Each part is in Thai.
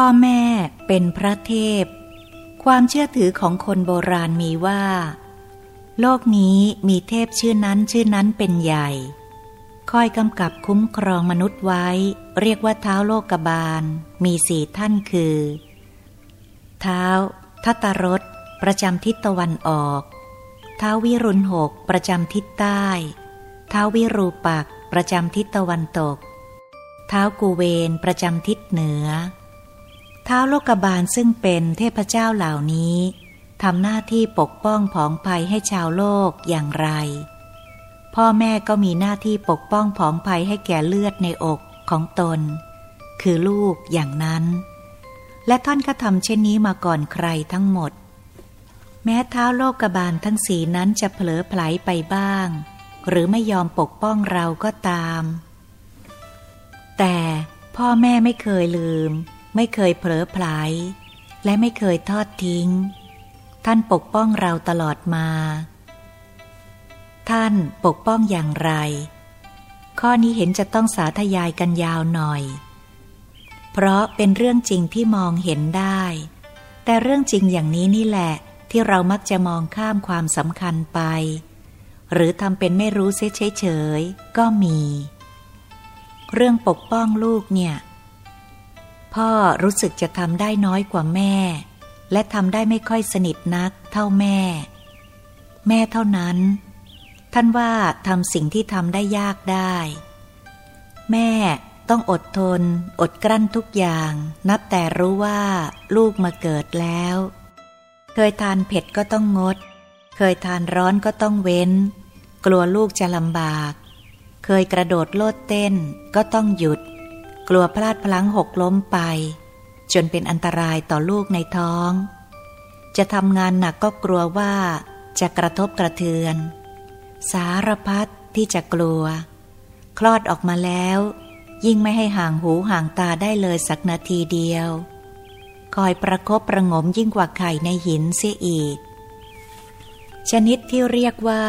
พ่อแม่เป็นพระเทพ ความเชื่อถือของคนโบราณมีว่า โลกนี้มีเทพชื่อนั้นชื่อนั้นเป็นใหญ่ คอยกำกับคุ้มครองมนุษย์ไว้ เรียกว่าเท้าโลกบาล มีสี่ท่านคือ เท้าทัตรสประจำทิศตะวันออก เท้าวิรุณหกประจำทิศใต้ เท้าวิรูปักประจำทิศตะวันตก เท้ากูเวนประจำทิศเหนือ ท้าโลกบาลซึ่งเป็นเทพเจ้าเหล่านี้ทำหน้าที่ปกป้องผองภัยให้ชาวโลกอย่างไร พ่อแม่ก็มีหน้าที่ปกป้องผองภัยให้แก่เลือดในอกของตน คือลูกอย่างนั้น และท่านก็ทำเช่นนี้มาก่อนใครทั้งหมด แม้เท้าโลกบาลทั้งสีนั้นจะเผลอไผลไปบ้าง หรือไม่ยอมปกป้องเราก็ตาม แต่พ่อแม่ไม่เคยลืม ไม่เคยเผลอไผลและไม่เคยทอดทิ้ง ท่านปกป้องเราตลอดมา ท่านปกป้องอย่างไร ข้อนี้เห็นจะต้องสาธยายกันยาวหน่อย เพราะเป็นเรื่องจริงที่มองเห็นได้ แต่เรื่องจริงอย่างนี้นี่แหละ ที่เรามักจะมองข้ามความสำคัญไป หรือทำเป็นไม่รู้เฉยเฉยๆก็มี เรื่องปกป้องลูกเนี่ย พ่อรู้สึกจะทำได้น้อยกว่าแม่ และทำได้ไม่ค่อยสนิทนักเท่าแม่ แม่เท่านั้น ท่านว่าทำสิ่งที่ทำได้ยากได้ แม่ต้องอดทน อดกลั้นทุกอย่าง นับแต่รู้ว่าลูกมาเกิดแล้ว เคยทานเผ็ดก็ต้องงด เคยทานร้อนก็ต้องเว้น กลัวลูกจะลำบาก เคยกระโดดโลดเต้นก็ต้องหยุด กลัวพลาดพลั้งหกล้มไป จนเป็นอันตรายต่อลูกในท้อง จะทำงานหนักก็กลัวว่าจะกระทบกระเทือน สารพัดที่จะกลัว คลอดออกมาแล้ว ยิ่งไม่ให้ห่างหูห่างตาได้เลยสักนาทีเดียว คอยประคบประงมยิ่งกว่าไข่ในหินเสียอีก ชนิดที่เรียกว่า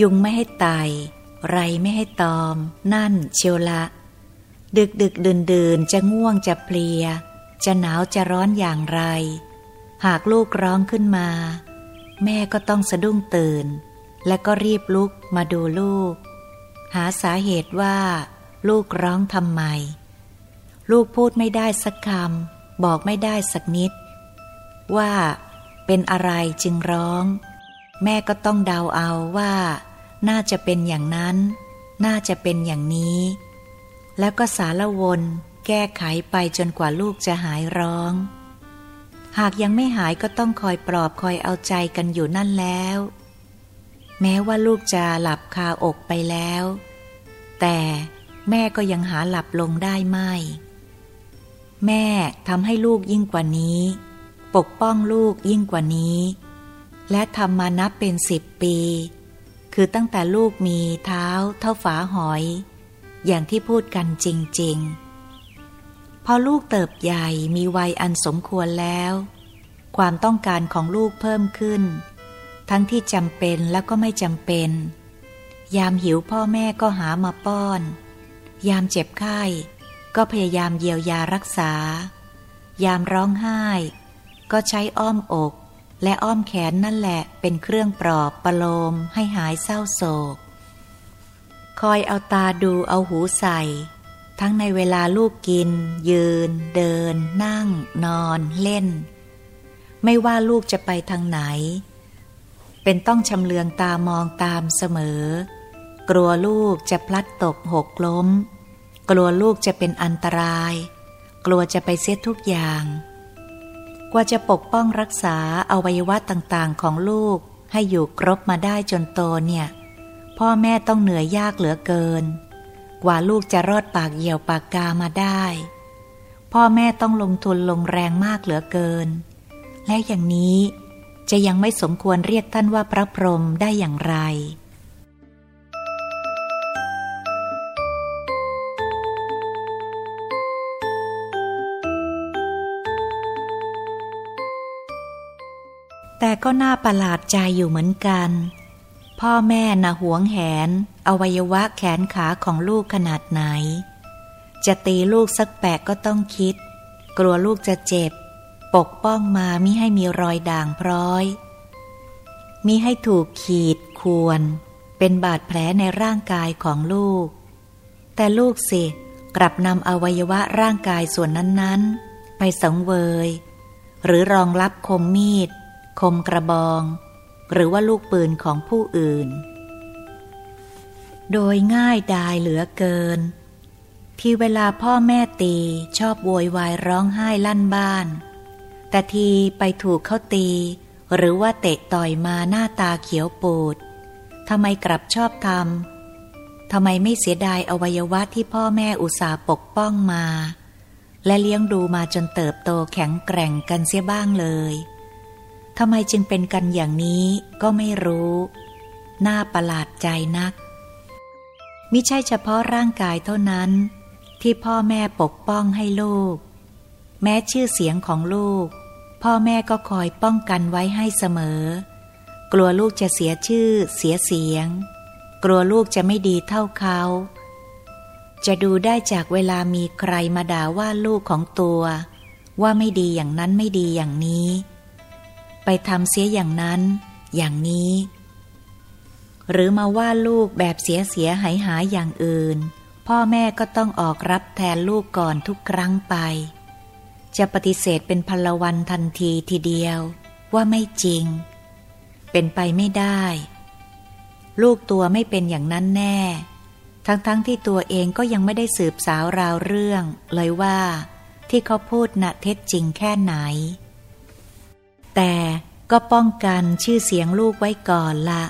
ยุงไม่ให้ไตไรไม่ให้ตอม นั่นเชียวละ ดึกดึกดื่นดื่นจะง่วงจะเพลีย จะหนาวจะร้อนอย่างไร หากลูกร้องขึ้นมา แม่ก็ต้องสะดุ้งตื่น และก็รีบลุกมาดูลูก หาสาเหตุว่า ลูกร้องทำไม ลูกพูดไม่ได้สักคำบอกไม่ได้สักนิด ว่าเป็นอะไรจึงร้อง แม่ก็ต้องเดาเอาว่า น่าจะเป็นอย่างนั้น น่าจะเป็นอย่างนี้ แล้วก็สารวน แก้ไขไปจนกว่าลูกจะหายร้อง หากยังไม่หายก็ต้องคอยปลอบคอยเอาใจกันอยู่นั่นแล้ว แม้ว่าลูกจะหลับคาอกไปแล้ว แต่แม่ก็ยังหาหลับลงได้ไม่ แม่ทำให้ลูกยิ่งกว่านี้ ปกป้องลูกยิ่งกว่านี้ และทำมานับเป็นสิบปี คือตั้งแต่ลูกมีเท้าเท่าฝาหอย อย่างที่พูดกันจริง ๆ พอลูกเติบใหญ่มีวัยอันสมควรแล้ว ความต้องการของลูกเพิ่มขึ้น ทั้งที่จำเป็นแล้วก็ไม่จำเป็น ยามหิวพ่อแม่ก็หามาป้อน ยามเจ็บไข้ก็พยายามเยียวยารักษา ยามร้องไห้ ก็ใช้อ้อมอก และอ้อมแขนนั่นแหละเป็นเครื่องปลอบประโลมให้หายเศร้าโศก คอยเอาตาดูเอาหูใส่ ทั้งในเวลาลูกกิน ยืน เดิน นั่ง นอนเล่น ไม่ว่าลูกจะไปทางไหน เป็นต้องชำเลืองตามองตามเสมอ กลัวลูกจะพลัดตกหกล้ม กลัวลูกจะเป็นอันตราย กลัวจะไปเสียทุกอย่าง กว่าจะปกป้องรักษาอวัยวะต่างๆของลูกให้อยู่ครบมาได้จนโตเนี่ย พ่อแม่ต้องเหนื่อยยากเหลือเกิน กว่าลูกจะรอดปากเหี่ยวปากกามาได้ พ่อแม่ต้องลงทุนลงแรงมากเหลือเกิน และอย่างนี้จะยังไม่สมควรเรียกท่านว่าพระพรหมได้อย่างไร แต่ก็น่าประหลาดใจอยู่เหมือนกัน พ่อแม่นะหวงแหน อวัยวะแขนขาของลูกขนาดไหน จะตีลูกสักแปะก็ต้องคิด กลัวลูกจะเจ็บ ปกป้องมามิให้มีรอยด่างพร้อย มิให้ถูกขีดควร เป็นบาดแผลในร่างกายของลูก แต่ลูกสิ กลับนำอวัยวะร่างกายส่วนนั้นๆ ไปสังเวย หรือรองรับคมมีด คมกระบอง หรือว่าลูกปืนของผู้อื่น โดยง่ายดายเหลือเกิน ที่เวลาพ่อแม่ตีชอบโวยวายร้องไห้ลั่นบ้าน แต่ทีไปถูกเขาตี หรือว่าเตะต่อยมาหน้าตาเขียวปูดทำไมกลับชอบทำทำไมไม่เสียดายอวัยวะที่พ่อแม่อุตส่าห์ปกป้องมา และเลี้ยงดูมาจนเติบโตแข็งแกร่งกันเสียบ้างเลย ทำไมจึงเป็นกันอย่างนี้ก็ไม่รู้ น่าประหลาดใจนัก มิใช่เฉพาะร่างกายเท่านั้น ที่พ่อแม่ปกป้องให้ลูก แม้ชื่อเสียงของลูก พ่อแม่ก็คอยป้องกันไว้ให้เสมอ กลัวลูกจะเสียชื่อ เสียเสียง กลัวลูกจะไม่ดีเท่าเขาจะดูได้จากเวลามีใครมาด่าว่าลูกของตัว ว่าไม่ดีอย่างนั้นไม่ดีอย่างนี้ ไปทำเสียอย่างนั้น อย่างนี้ หรือมาว่าลูกแบบเสียเสียหายหายอย่างอื่น พ่อแม่ก็ต้องออกรับแทนลูกก่อนทุกครั้งไป จะปฏิเสธเป็นพลวันทันทีทีเดียว ว่าไม่จริง เป็นไปไม่ได้ ลูกตัวไม่เป็นอย่างนั้นแน่ ทั้งๆทที่ตัวเองก็ยังไม่ได้สืบสาวราวเรื่อง เลยว่าที่เขาพูดน่ะเท็จจริงแค่ไหน แต่ก็ป้องกันชื่อเสียงลูกไว้ก่อนละ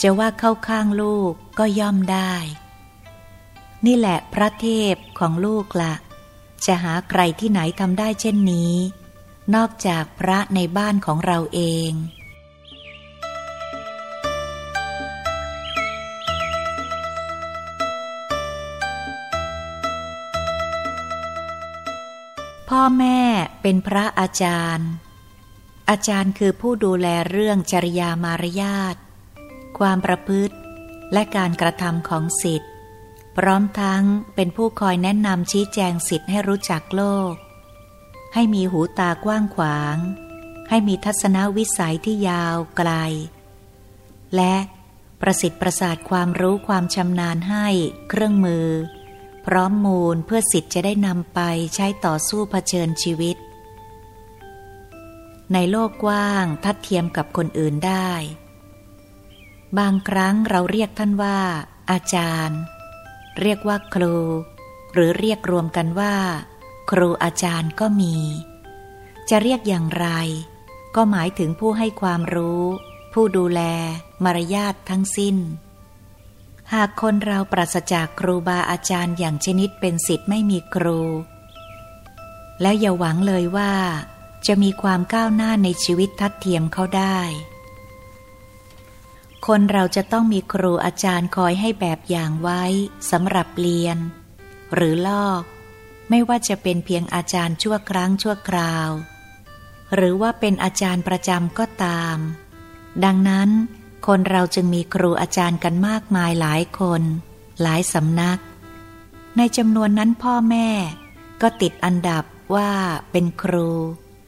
จะว่าเข้าข้างลูกก็ย่อมได้ นี่แหละพระเทพของลูกละ จะหาใครที่ไหนทำได้เช่นนี้ นอกจากพระในบ้านของเราเองพ่อแม่เป็นพระอาจารย์ อาจารย์คือผู้ดูแลเรื่องจริยามารยาท ความประพฤติ และการกระทำของสิทธิ์พร้อมทั้งเป็นผู้คอยแนะนำชี้แจงสิทธิ์ให้รู้จักโลก ให้มีหูตากว้างขวาง ให้มีทัศนวิสัยที่ยาวไกล และประสิทธิ์ประสาทความรู้ความชำนาญให้เครื่องมือ พร้อมมูลเพื่อสิทธิ์จะได้นำไปใช้ต่อสู้เผชิญชีวิต ในโลกกว้างทัดเทียมกับคนอื่นได้ บางครั้งเราเรียกท่านว่า อาจารย์ เรียกว่าครู หรือเรียกรวมกันว่า ครูอาจารย์ก็มี จะเรียกอย่างไร ก็หมายถึงผู้ให้ความรู้ ผู้ดูแล มารยาททั้งสิ้น หากคนเราปราศจากครูบาอาจารย์อย่างชนิดเป็นสิทธิ์ไม่มีครู แล้วอย่าหวังเลยว่า จะมีความก้าวหน้าในชีวิตทัดเทียมเขาได้ คนเราจะต้องมีครูอาจารย์คอยให้แบบอย่างไว้สำหรับเรียน หรือลอก ไม่ว่าจะเป็นเพียงอาจารย์ชั่วครั้งชั่วคราว หรือว่าเป็นอาจารย์ประจำก็ตาม ดังนั้น คนเราจึงมีครูอาจารย์กันมากมายหลายคน หลายสำนัก ในจำนวนนั้นพ่อแม่ก็ติดอันดับว่าเป็นครู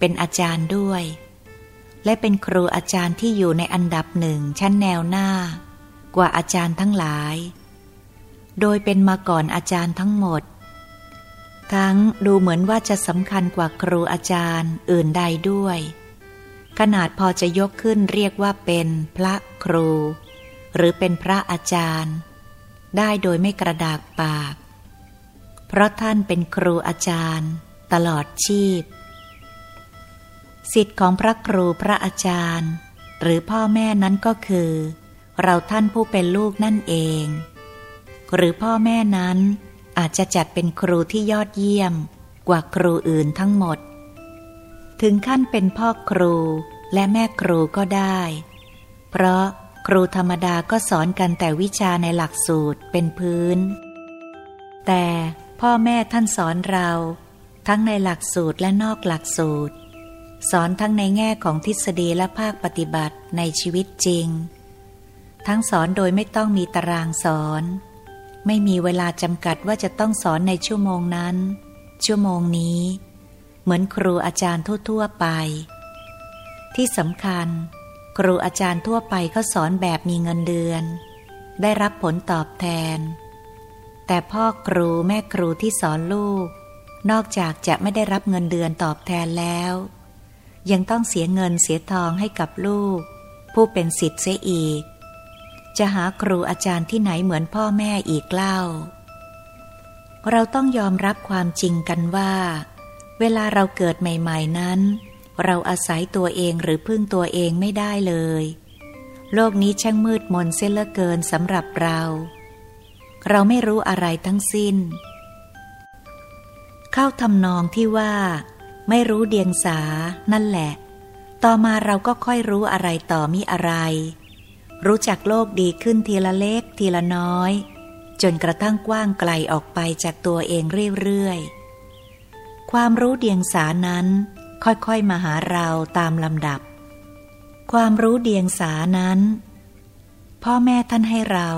เป็นอาจารย์ด้วย และเป็นครูอาจารย์ที่อยู่ในอันดับหนึ่งชั้นแนวหน้า กว่าอาจารย์ทั้งหลาย โดยเป็นมาก่อนอาจารย์ทั้งหมด ทั้งดูเหมือนว่าจะสำคัญกว่าครูอาจารย์อื่นใดด้วย ขนาดพอจะยกขึ้นเรียกว่าเป็นพระครู หรือเป็นพระอาจารย์ ได้โดยไม่กระดากปาก เพราะท่านเป็นครูอาจารย์ ตลอดชีพ สิทธิ์ของพระครูพระอาจารย์ หรือพ่อแม่นั้นก็คือ เราท่านผู้เป็นลูกนั่นเอง หรือพ่อแม่นั้นอาจจะจัดเป็นครูที่ยอดเยี่ยมกว่าครูอื่นทั้งหมด ถึงขั้นเป็นพ่อครูและแม่ครูก็ได้ เพราะครูธรรมดาก็สอนกันแต่วิชาในหลักสูตรเป็นพื้น แต่พ่อแม่ท่านสอนเรา ทั้งในหลักสูตรและนอกหลักสูตร สอนทั้งในแง่ของทฤษฎีและภาคปฏิบัติในชีวิตจริง ทั้งสอนโดยไม่ต้องมีตารางสอน ไม่มีเวลาจำกัดว่าจะต้องสอนในชั่วโมงนั้น ชั่วโมงนี้ เหมือนครูอาจารย์ทั่ว ๆ ไป ที่สำคัญ ครูอาจารย์ทั่วไปเขาสอนแบบมีเงินเดือน ได้รับผลตอบแทน แต่พ่อครูแม่ครูที่สอนลูก นอกจากจะไม่ได้รับเงินเดือนตอบแทนแล้ว ยังต้องเสียเงินเสียทองให้กับลูก ผู้เป็นสิทธิ์เสียอีก จะหาครูอาจารย์ที่ไหนเหมือนพ่อแม่อีกเล่า เราต้องยอมรับความจริงกันว่า เวลาเราเกิดใหม่ ๆนั้น เราอาศัยตัวเองหรือพึ่งตัวเองไม่ได้เลย โลกนี้ช่างมืดมนเสียเหลือเกินสำหรับเรา เราไม่รู้อะไรทั้งสิ้น เข้าทำนองที่ว่า ไม่รู้เดียงสา นั่นแหละ ต่อมาเราก็ค่อยรู้อะไรต่อมิอะไร รู้จักโลกดีขึ้นทีละเล็กทีละน้อย จนกระทั่งกว้างไกลออกไปจากตัวเองเรื่อยๆ ความรู้เดียงสานั้น ค่อยๆมาหาเราตามลำดับ ความรู้เดียงสานั้น พ่อแม่ท่านให้เรา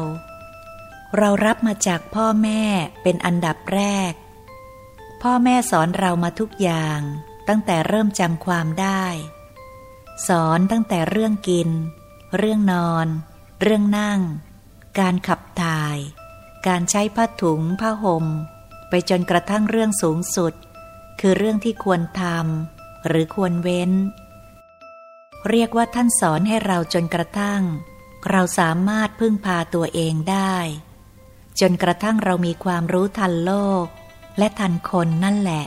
เรารับมาจากพ่อแม่เป็นอันดับแรก พ่อแม่สอนเรามาทุกอย่าง ตั้งแต่เริ่มจำความได้ สอนตั้งแต่เรื่องกิน เรื่องนอน เรื่องนั่ง การขับถ่าย การใช้ผ้าถุงผ้าหม่มไปจนกระทั่งเรื่องสูงสุด คือเรื่องที่ควรทำหรือควรเว้น เรียกว่าท่านสอนให้เราจนกระทั่ง เราสามารถพึ่งพาตัวเองได้ จนกระทั่งเรามีความรู้ทันโลก และทันคนนั่นแหละ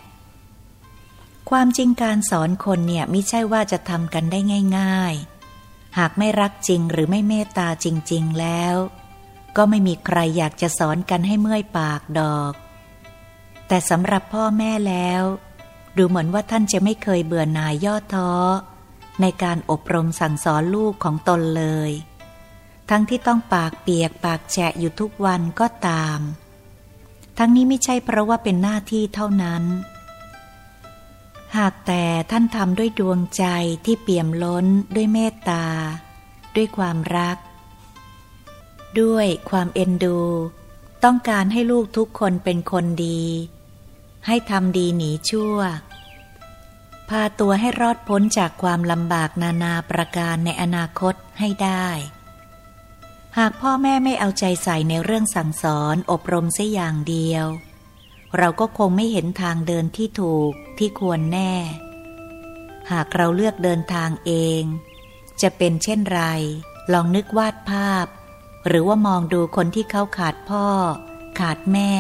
ความจริงการสอนคนเนี่ยไม่ใช่ว่าจะทำกันได้ง่าย ๆ หากไม่รักจริงหรือไม่เมตตาจริง ๆ แล้ว ก็ไม่มีใครอยากจะสอนกันให้เมื่อยปากดอก แต่สำหรับพ่อแม่แล้ว ดูเหมือนว่าท่านจะไม่เคยเบื่อหน่ายย่อท้อ ในการอบรมสั่งสอนลูกของตนเลย ทั้งที่ต้องปากเปียกปากแฉะอยู่ทุกวันก็ตาม ทั้งนี้ไม่ใช่เพราะว่าเป็นหน้าที่เท่านั้น หากแต่ท่านทำด้วยดวงใจที่เปี่ยมล้นด้วยเมตตา ด้วยความรัก ด้วยความเอ็นดู ต้องการให้ลูกทุกคนเป็นคนดี ให้ทำดีหนีชั่ว พาตัวให้รอดพ้นจากความลำบากนานาประการในอนาคตให้ได้ หากพ่อแม่ไม่เอาใจใส่ในเรื่องสั่งสอนอบรมเสียอย่างเดียว เราก็คงไม่เห็นทางเดินที่ถูกที่ควรแน่ หากเราเลือกเดินทางเอง จะเป็นเช่นไร ลองนึกวาดภาพ หรือว่ามองดูคนที่เขาขาดพ่อ ขาดแม่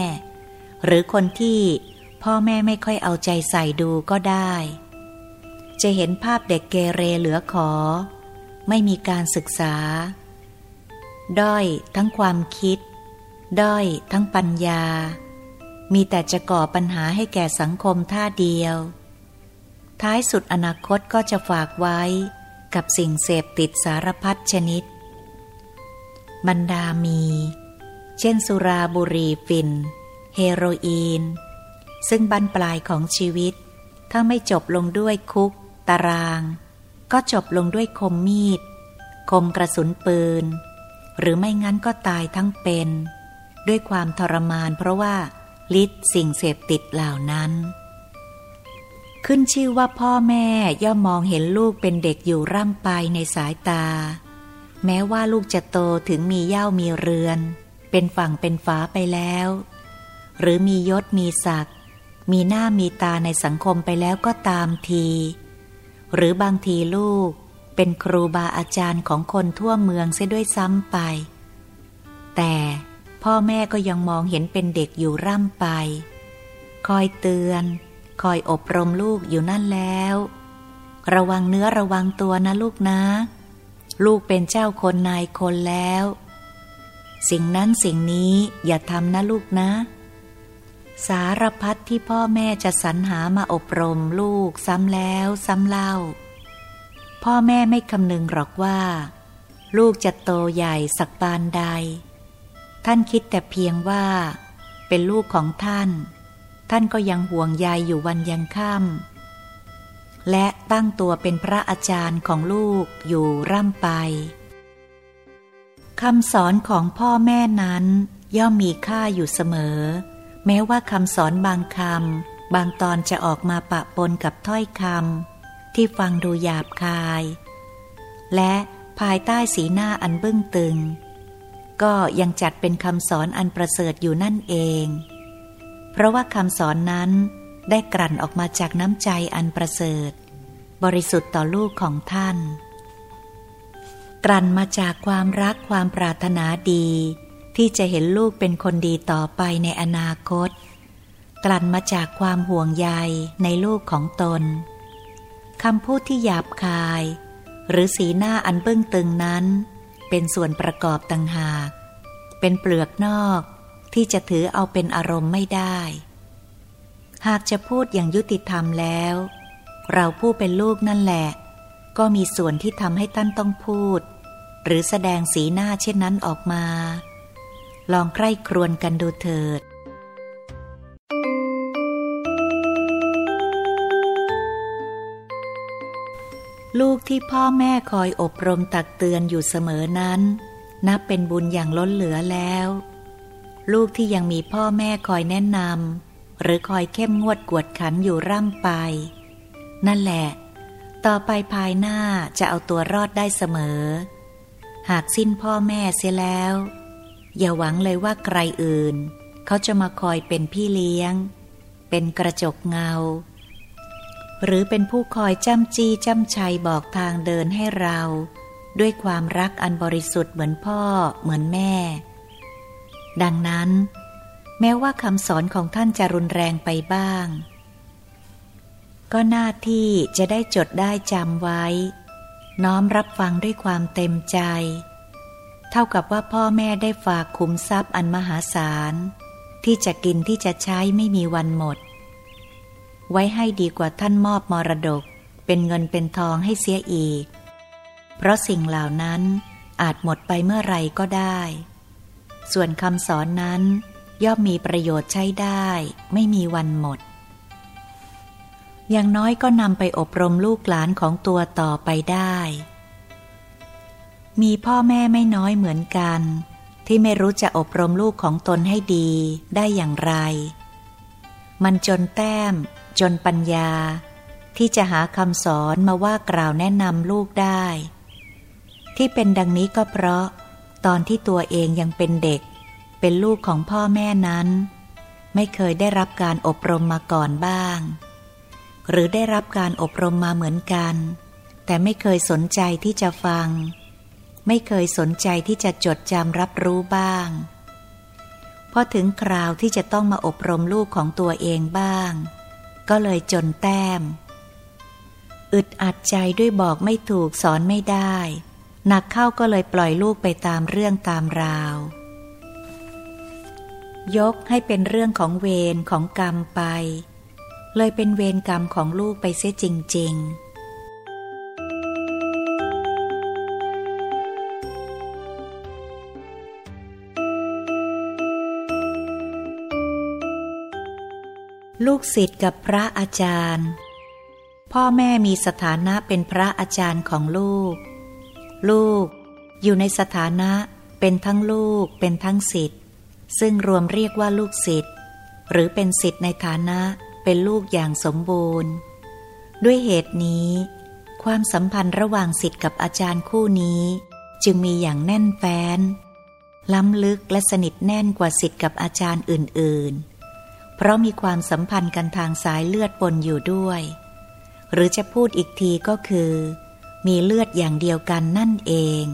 หรือคนที่พ่อแม่ไม่ค่อยเอาใจใส่ดูก็ได้ จะเห็นภาพเด็กเกเรเหลือขอ ไม่มีการศึกษา ด้อยทั้งความคิด ด้อยทั้งปัญญา มีแต่จะก่อปัญหาให้แก่สังคมท่าเดียว ท้ายสุดอนาคตก็จะฝากไว้กับสิ่งเสพติดสารพัดชนิด บรรดามี เช่นสุราบุรี่ฝิ่น เฮโรอีน ซึ่งบั้นปลายของชีวิต ถ้าไม่จบลงด้วยคุก ตาราง ก็จบลงด้วยคมมีด คมกระสุนปืน หรือไม่งั้นก็ตายทั้งเป็น ด้วยความทรมานเพราะว่าฤทธิ์สิ่งเสพติดเหล่านั้น ขึ้นชื่อว่าพ่อแม่ย่อมมองเห็นลูกเป็นเด็กอยู่ร่ำไปในสายตา แม้ว่าลูกจะโตถึงมีเย่ามีเรือน เป็นฝั่งเป็นฝาไปแล้ว หรือมียศมีศักดิ์มีหน้ามีตาในสังคมไปแล้วก็ตามที หรือบางทีลูก เป็นครูบาอาจารย์ของคนทั่วเมืองเสียด้วยซ้ำไป แต่พ่อแม่ก็ยังมองเห็นเป็นเด็กอยู่ร่ำไป คอยเตือน คอยอบรมลูกอยู่นั่นแล้ว ระวังเนื้อระวังตัวนะลูกนะ ลูกเป็นเจ้าคนนายคนแล้ว สิ่งนั้นสิ่งนี้อย่าทำนะลูกนะ สารพัดที่พ่อแม่จะสรรหามาอบรมลูกซ้ำแล้วซ้ำเล่า พ่อแม่ไม่คำนึงหรอกว่า ลูกจะโตใหญ่สักปานใด ท่านคิดแต่เพียงว่า เป็นลูกของท่าน ท่านก็ยังห่วงใยอยู่วันยังค่ำและตั้งตัวเป็นพระอาจารย์ของลูกอยู่ร่ำไปคำสอนของพ่อแม่นั้น ย่อมมีค่าอยู่เสมอ แม้ว่าคำสอนบางคำบางตอนจะออกมาปะปนกับถ้อยคำ ที่ฟังดูหยาบคาย และภายใต้สีหน้าอันบึ้งตึง ก็ยังจัดเป็นคำสอนอันประเสริฐอยู่นั่นเอง เพราะว่าคำสอนนั้นได้กลั่นออกมาจากน้ำใจอันประเสริฐ บริสุทธิ์ต่อลูกของท่าน กลั่นมาจากความรักความปรารถนาดี ที่จะเห็นลูกเป็นคนดีต่อไปในอนาคต กลั่นมาจากความห่วงใยในลูกของตน คำพูดที่หยาบคาย หรือสีหน้าอันเบื้องตึงนั้น เป็นส่วนประกอบต่างหาก เป็นเปลือกนอกที่จะถือเอาเป็นอารมณ์ไม่ได้ หากจะพูดอย่างยุติธรรมแล้ว เราผู้เป็นลูกนั่นแหละ ก็มีส่วนที่ทำให้ท่านต้องพูด หรือแสดงสีหน้าเช่นนั้นออกมา ลองใคร่ครวญกันดูเถิด ลูกที่พ่อแม่คอยอบรมตักเตือนอยู่เสมอนั้น นับเป็นบุญอย่างล้นเหลือแล้ว ลูกที่ยังมีพ่อแม่คอยแนะนำหรือคอยเข้มงวดกวดขันอยู่ร่ำไป นั่นแหละ ต่อไปภายหน้าจะเอาตัวรอดได้เสมอ หากสิ้นพ่อแม่เสียแล้ว อย่าหวังเลยว่าใครอื่น เขาจะมาคอยเป็นพี่เลี้ยง เป็นกระจกเงา หรือเป็นผู้คอยจ้ำจี้จ้ำชัยบอกทางเดินให้เรา ด้วยความรักอันบริสุทธิ์เหมือนพ่อเหมือนแม่ ดังนั้น แม้ว่าคำสอนของท่านจะรุนแรงไปบ้าง ก็หน้าที่จะได้จดได้จำไว้ น้อมรับฟังด้วยความเต็มใจ เท่ากับว่าพ่อแม่ได้ฝากคุมทรัพย์อันมหาศาล ที่จะกินที่จะใช้ไม่มีวันหมด ไว้ให้ดีกว่าท่านมอบมรดก เป็นเงินเป็นทองให้เสียอีก เพราะสิ่งเหล่านั้นอาจหมดไปเมื่อไรก็ได้ ส่วนคำสอนนั้นย่อมมีประโยชน์ใช้ได้ ไม่มีวันหมด อย่างน้อยก็นำไปอบรมลูกหลานของตัวต่อไปได้ มีพ่อแม่ไม่น้อยเหมือนกัน ที่ไม่รู้จะอบรมลูกของตนให้ดีได้อย่างไร มันจนแต้ม จนปัญญา ที่จะหาคำสอนมาว่ากล่าวแนะนำลูกได้ ที่เป็นดังนี้ก็เพราะ ตอนที่ตัวเองยังเป็นเด็ก เป็นลูกของพ่อแม่นั้น ไม่เคยได้รับการอบรมมาก่อนบ้าง หรือได้รับการอบรมมาเหมือนกัน แต่ไม่เคยสนใจที่จะฟัง ไม่เคยสนใจที่จะจดจำรับรู้บ้างพอถึงคราวที่จะต้องมาอบรมลูกของตัวเองบ้าง ก็เลยจนแต้ม อึดอัดใจด้วยบอกไม่ถูกสอนไม่ได้ หนักเข้าก็เลยปล่อยลูกไปตามเรื่องตามราวยกให้เป็นเรื่องของเวรของกรรมไป เลยเป็นเวรกรรมของลูกไปเสียจริง ๆ ลูกศิษย์กับพระอาจารย์ พ่อแม่มีสถานะเป็นพระอาจารย์ของลูก ลูก อยู่ในสถานะเป็นทั้งลูกเป็นทั้งศิษย์ซึ่งรวมเรียกว่าลูกศิษย์หรือเป็นศิษย์ในฐานะเป็นลูกอย่างสมบูรณ์ ด้วยเหตุนี้ ความสัมพันธ์ระหว่างศิษย์กับอาจารย์คู่นี้ จึงมีอย่างแน่นแฟ้น ล้ำลึกและสนิทแน่นกว่าศิษย์กับอาจารย์อื่นๆ เพราะมีความสัมพันธ์กันทางสายเลือดปนอยู่ด้วย หรือจะพูดอีกทีก็คือ มีเลือดอย่างเดียวกันนั่นเอง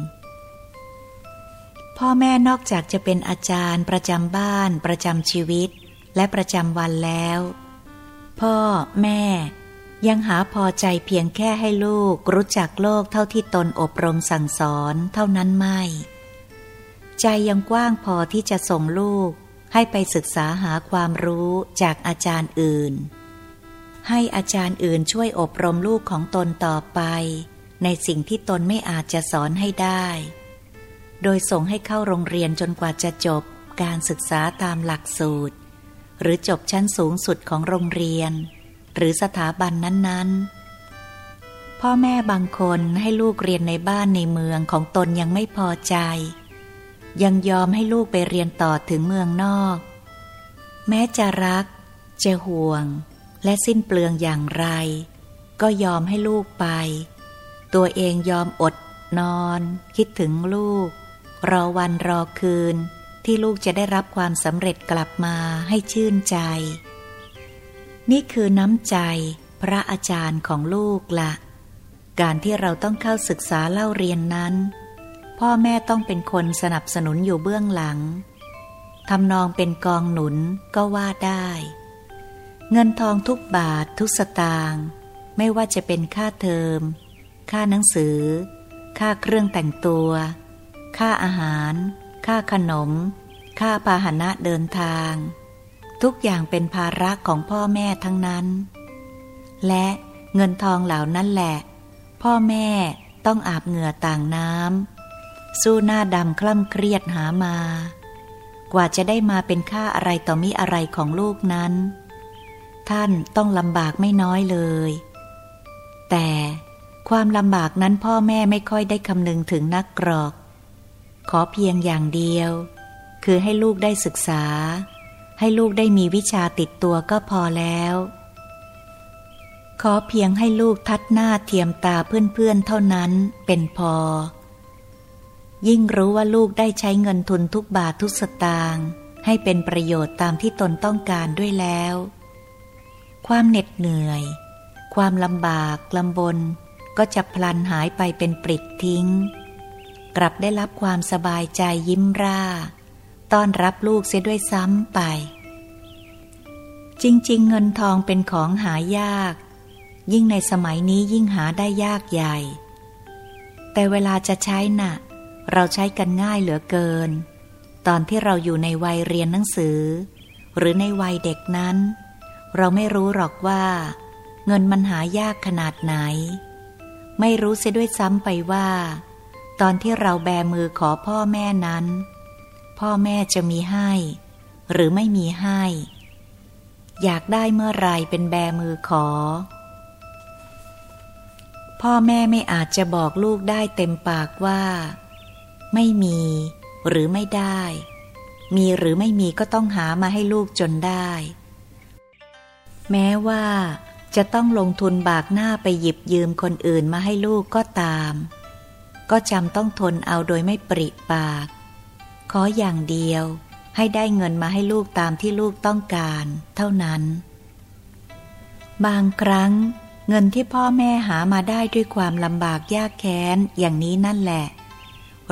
พ่อแม่นอกจากจะเป็นอาจารย์ประจำบ้าน ประจำชีวิต และประจำวันแล้ว พ่อแม่ยังหาพอใจเพียงแค่ให้ลูกรู้จักโลกเท่าที่ตนอบรมสั่งสอนเท่านั้นไม่ ใจยังกว้างพอที่จะส่งลูก ให้ไปศึกษาหาความรู้จากอาจารย์อื่น ให้อาจารย์อื่นช่วยอบรมลูกของตนต่อไป ในสิ่งที่ตนไม่อาจจะสอนให้ได้ โดยส่งให้เข้าโรงเรียนจนกว่าจะจบการศึกษาตามหลักสูตร หรือจบชั้นสูงสุดของโรงเรียน หรือสถาบันนั้นๆ พ่อแม่บางคนให้ลูกเรียนในบ้านในเมืองของตนยังไม่พอใจ ยังยอมให้ลูกไปเรียนต่อถึงเมืองนอก แม้จะรัก จะห่วง และสิ้นเปลืองอย่างไร ก็ยอมให้ลูกไป ตัวเองยอมอดนอน คิดถึงลูก รอวันรอคืน ที่ลูกจะได้รับความสำเร็จกลับมาให้ชื่นใจ นี่คือน้ำใจพระอาจารย์ของลูกละ การที่เราต้องเข้าศึกษาเล่าเรียนนั้น พ่อแม่ต้องเป็นคนสนับสนุนอยู่เบื้องหลังทำนองเป็นกองหนุนก็ว่าได้ เงินทองทุกบาททุกสตางค์ไม่ว่าจะเป็นค่าเทอม ค่าหนังสือ ค่าเครื่องแต่งตัว ค่าอาหาร ค่าขนม ค่าพาหนะเดินทาง ทุกอย่างเป็นภาระของพ่อแม่ทั้งนั้น และเงินทองเหล่านั้นแหละ พ่อแม่ต้องอาบเหงื่อต่างน้ำ สู้หน้าดำคล่ำเครียดหามา กว่าจะได้มาเป็นค่าอะไรต่อมิอะไรของลูกนั้น ท่านต้องลำบากไม่น้อยเลย แต่ความลำบากนั้นพ่อแม่ไม่ค่อยได้คำนึงถึงนักกรอก ขอเพียงอย่างเดียว คือให้ลูกได้ศึกษา ให้ลูกได้มีวิชาติดตัวก็พอแล้ว ขอเพียงให้ลูกทัดหน้าเทียมตาเพื่อนๆเท่านั้นเป็นพอ ยิ่งรู้ว่าลูกได้ใช้เงินทุนทุกบาททุกสตางค์ให้เป็นประโยชน์ตามที่ตนต้องการด้วยแล้ว ความเหน็ดเหนื่อย ความลำบากลำบน ก็จะพลันหายไปเป็นปริดทิ้ง กลับได้รับความสบายใจยิ้มร่า ต้อนรับลูกเสียด้วยซ้ำไป จริง ๆ เงินทองเป็นของหายาก ยิ่งในสมัยนี้ยิ่งหาได้ยากใหญ่ แต่เวลาจะใช้นะ่ะ เราใช้กันง่ายเหลือเกิน ตอนที่เราอยู่ในวัยเรียนหนังสือ หรือในวัยเด็กนั้น เราไม่รู้หรอกว่า เงินมันหายากขนาดไหน ไม่รู้เสียด้วยซ้ำไปว่า ตอนที่เราแบมือขอพ่อแม่นั้น พ่อแม่จะมีให้ หรือไม่มีให้ อยากได้เมื่อไรเป็นแบมือขอพ่อแม่ไม่อาจจะบอกลูกได้เต็มปากว่า ไม่มี หรือไม่ได้ มีหรือไม่มีก็ต้องหามาให้ลูกจนได้ แม้ว่าจะต้องลงทุนบากหน้าไปหยิบยืมคนอื่นมาให้ลูกก็ตาม ก็จำต้องทนเอาโดยไม่ปริปาก ขออย่างเดียวให้ได้เงินมาให้ลูกตามที่ลูกต้องการเท่านั้น บางครั้งเงินที่พ่อแม่หามาได้ด้วยความลำบากยากแค้นอย่างนี้นั่นแหละ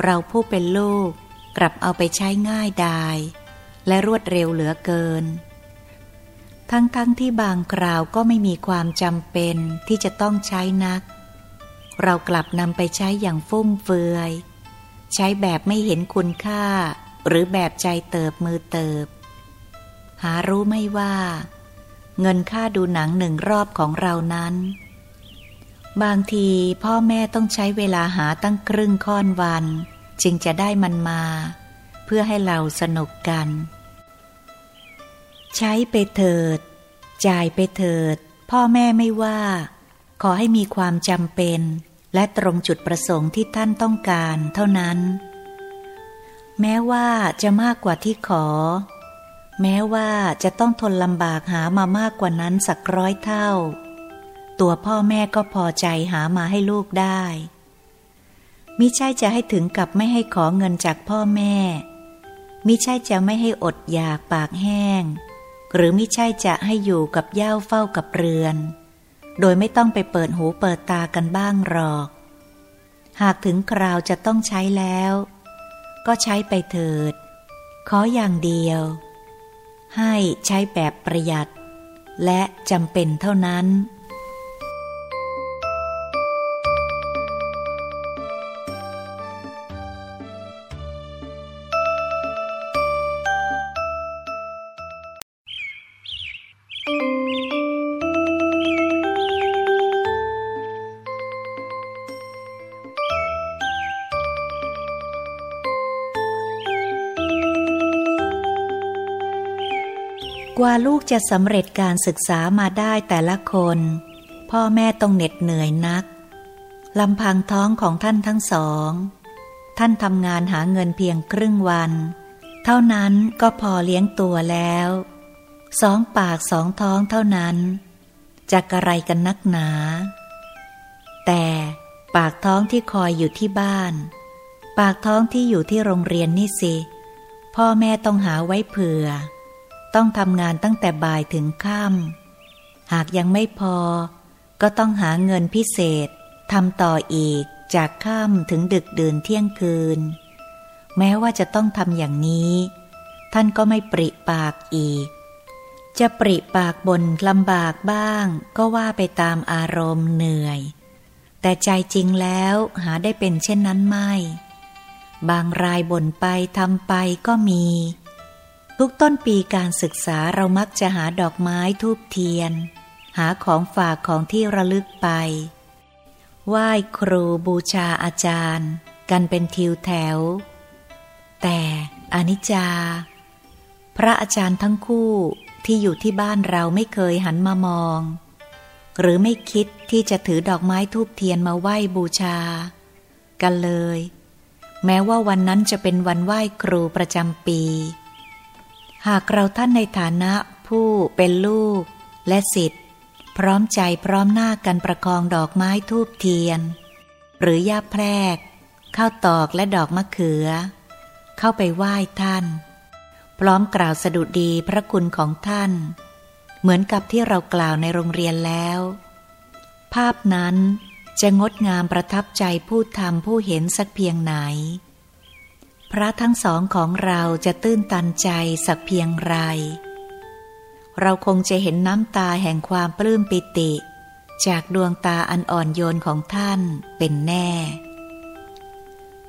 เราผู้เป็นลูกกลับเอาไปใช้ง่ายดาย และรวดเร็วเหลือเกิน ทั้งๆทที่บางคราวก็ไม่มีความจำเป็นที่จะต้องใช้นัก เรากลับนำไปใช้อย่างฟุ่มเฟือย ใช้แบบไม่เห็นคุณค่า หรือแบบใจเติบมือเติบ หารู้ไม่ว่า เงินค่าดูหนังหนึ่งรอบของเรานั้น บางทีพ่อแม่ต้องใช้เวลาหาตั้งครึ่งค่อนวัน จึงจะได้มันมา เพื่อให้เราสนุกกัน ใช้ไปเถิด จ่ายไปเถิด พ่อแม่ไม่ว่า ขอให้มีความจำเป็น และตรงจุดประสงค์ที่ท่านต้องการเท่านั้น แม้ว่าจะมากกว่าที่ขอ แม้ว่าจะต้องทนลำบากหามามากกว่านั้นสักร้อยเท่า ตัวพ่อแม่ก็พอใจหามาให้ลูกได้มิใช่จะให้ถึงกับไม่ให้ขอเงินจากพ่อแม่มิใช่จะไม่ให้อดอยากปากแห้ง หรือม่ใช่จะให้อยู่กับย่าเฝ้ากับเรือน โดยไม่ต้องไปเปิดหูเปิดตากันบ้างหรอก หากถึงคราวจะต้องใช้แล้ว ก็ใช้ไปเถิด ขออย่างเดียว ให้ใช้แบบประหยัด และจำเป็นเท่านั้น ว่าลูกจะสำเร็จการศึกษามาได้แต่ละคน พ่อแม่ต้องเหน็ดเหนื่อยนักลำพังท้องของท่านทั้งสอง ท่านทำงานหาเงินเพียงครึ่งวัน เท่านั้นก็พอเลี้ยงตัวแล้ว สองปากสองท้องเท่านั้นจะกระไรกันนักหนา แต่ปากท้องที่คอยอยู่ที่บ้าน ปากท้องที่อยู่ที่โรงเรียนนี่สิ พ่อแม่ต้องหาไว้เผื่อ ต้องทำงานตั้งแต่บ่ายถึงค่ำหากยังไม่พอ ก็ต้องหาเงินพิเศษทำต่ออีกจากค่ำถึงดึกดื่นเที่ยงคืน แม้ว่าจะต้องทำอย่างนี้ ท่านก็ไม่ปริปากอีก จะปริปากบนลำบากบ้าง ก็ว่าไปตามอารมณ์เหนื่อย แต่ใจจริงแล้วหาได้เป็นเช่นนั้นไม่ บางรายบ่นไปทำไปก็มี ทุกต้นปีการศึกษาเรามักจะหาดอกไม้ทูบเทียน หาของฝากของที่ระลึกไป ไหว้ครูบูชาอาจารย์ กันเป็นทิวแถว แต่อนิจจา พระอาจารย์ทั้งคู่ที่อยู่ที่บ้านเราไม่เคยหันมามอง หรือไม่คิดที่จะถือดอกไม้ทูบเทียนมาไหว้บูชา กันเลย แม้ว่าวันนั้นจะเป็นวันไหว้ครูประจำปี หากเราท่านในฐานะผู้เป็นลูกและสิทธิ์ พร้อมใจพร้อมหน้ากันประคองดอกไม้ทูบเทียน หรือย่าแพรกข้าวตอกและดอกมะเขือ เข้าไปไหว้ท่าน พร้อมกล่าวสดุดีพระคุณของท่าน เหมือนกับที่เรากล่าวในโรงเรียนแล้ว ภาพนั้นจะงดงามประทับใจผู้ทำผู้เห็นสักเพียงไหน พระทั้งสองของเราจะตื้นตันใจสักเพียงไร เราคงจะเห็นน้ำตาแห่งความปลื้มปิติ จากดวงตาอันอ่อนโยนของท่านเป็นแน่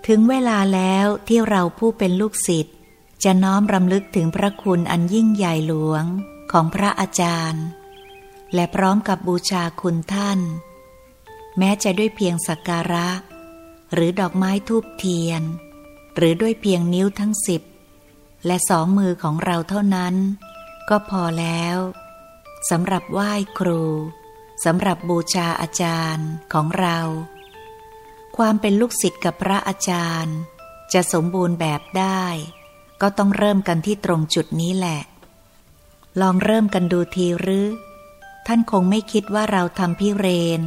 ถึงเวลาแล้วที่เราผู้เป็นลูกศิษย์จะน้อมรำลึกถึงพระคุณอันยิ่งใหญ่หลวงของพระอาจารย์ และพร้อมกับบูชาคุณท่าน แม้จะด้วยเพียงสักการะ หรือดอกไม้ทูบเทียน หรือด้วยเพียงนิ้วทั้งสิบและสองมือของเราเท่านั้น ก็พอแล้วสำหรับไหว้ครูสำหรับบูชาอาจารย์ของเรา ความเป็นลูกศิษย์กับพระอาจารย์ จะสมบูรณ์แบบได้ ก็ต้องเริ่มกันที่ตรงจุดนี้แหละ ลองเริ่มกันดูทีหรือ ท่านคงไม่คิดว่าเราทำพิเรน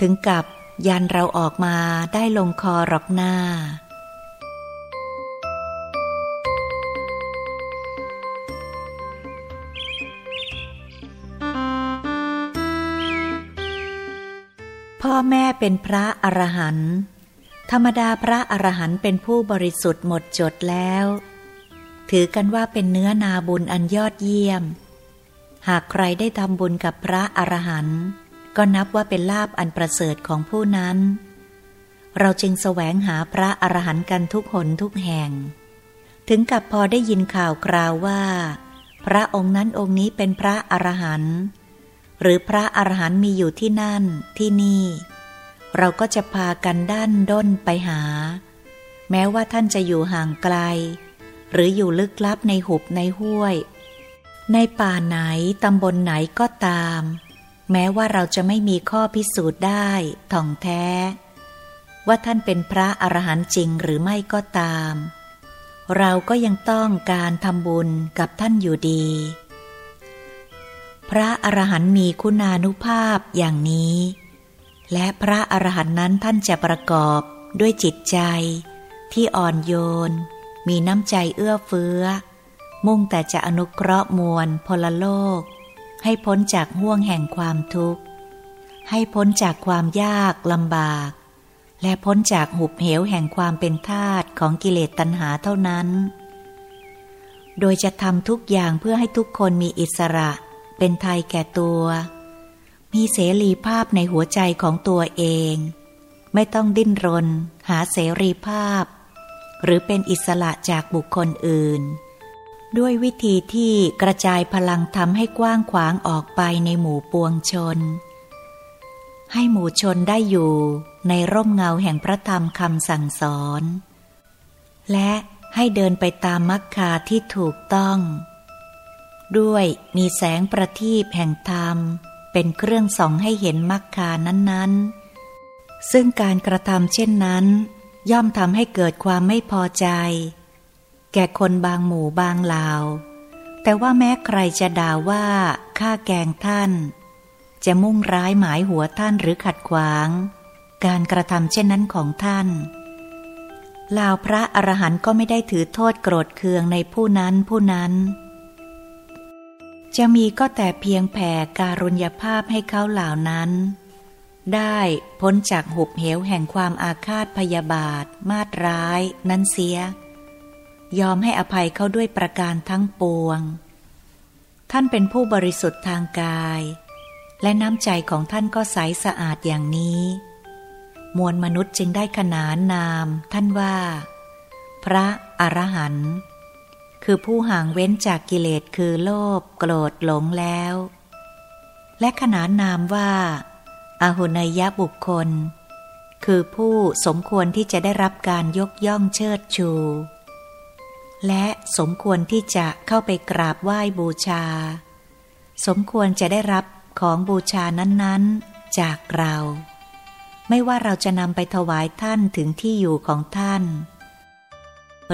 ถึงกับยันเราออกมาได้ลงคอหรอกหน้า พ่อแม่เป็นพระอรหันต์ธรรมดาพระอรหันต์เป็นผู้บริสุทธิ์หมดจดแล้ว ถือกันว่าเป็นเนื้อนาบุญอันยอดเยี่ยม หากใครได้ทำบุญกับพระอรหันต์ก็นับว่าเป็นลาบอันประเสริฐของผู้นั้น เราจึงแสวงหาพระอรหันต์กันทุกหนทุกแห่ง ถึงกับพอได้ยินข่าวคราวว่า พระองค์นั้นองค์นี้เป็นพระอรหันต์ หรือพระอรหันต์มีอยู่ที่นั่นที่นี่ เราก็จะพากันด้านด้นไปหา แม้ว่าท่านจะอยู่ห่างไกล หรืออยู่ลึกลับในหุบในห้วย ในป่าไหนตำบลไหนก็ตาม แม้ว่าเราจะไม่มีข้อพิสูจน์ได้ท่องแท้ ว่าท่านเป็นพระอรหันต์จริงหรือไม่ก็ตาม เราก็ยังต้องการทำบุญกับท่านอยู่ดี พระอรหันต์มีคุณานุภาพอย่างนี้ และพระอรหันต์นั้นท่านจะประกอบด้วยจิตใจ ที่อ่อนโยน มีน้ำใจเอื้อเฟื้อ มุ่งแต่จะอนุเคราะห์มวลพลโลก ให้พ้นจากห่วงแห่งความทุกข์ ให้พ้นจากความยากลำบาก และพ้นจากหุบเหวแห่งความเป็นทาตของกิเลสตัณหาเท่านั้น โดยจะทำทุกอย่างเพื่อให้ทุกคนมีอิสระ เป็นไทยแก่ตัว มีเสรีภาพในหัวใจของตัวเอง ไม่ต้องดิ้นรน หาเสรีภาพ หรือเป็นอิสระจากบุคคลอื่น ด้วยวิธีที่กระจายพลังทำให้กว้างขวางออกไปในหมู่ปวงชน ให้หมู่ชนได้อยู่ในร่มเงาแห่งพระธรรมคำสั่งสอน และให้เดินไปตามมรรคาที่ถูกต้อง ด้วยมีแสงประทีปแห่งธรรม เป็นเครื่องส่องให้เห็นมรรคานั้นๆ ซึ่งการกระทำเช่นนั้น ย่อมทำให้เกิดความไม่พอใจ แก่คนบางหมู่บางเหล่า แต่ว่าแม้ใครจะด่าว่าข้าแกงท่าน จะมุ่งร้ายหมายหัวท่านหรือขัดขวาง การกระทำเช่นนั้นของท่านลาวพระอรหันต์ก็ไม่ได้ถือโทษโกรธเคืองในผู้นั้นผู้นั้น จะมีก็แต่เพียงแผ่การุญยภาพให้เขาเหล่านั้น ได้พ้นจากหุบเหวแห่งความอาฆาตพยาบาท มาดร้าย นั้นเสีย ยอมให้อภัยเขาด้วยประการทั้งปวง ท่านเป็นผู้บริสุทธิ์ทางกาย และน้ำใจของท่านก็ใสสะอาดอย่างนี้ มวลมนุษย์จึงได้ขนานนาม ท่านว่า พระอรหันต์ คือผู้ห่างเว้นจากกิเลสคือโลภโกรธหลงแล้ว และขนานนามว่าอาหุนยบุคคล คือผู้สมควรที่จะได้รับการยกย่องเชิดชู และสมควรที่จะเข้าไปกราบไหว้บูชา สมควรจะได้รับของบูชานั้นๆ จากเรา ไม่ว่าเราจะนำไปถวายท่านถึงที่อยู่ของท่าน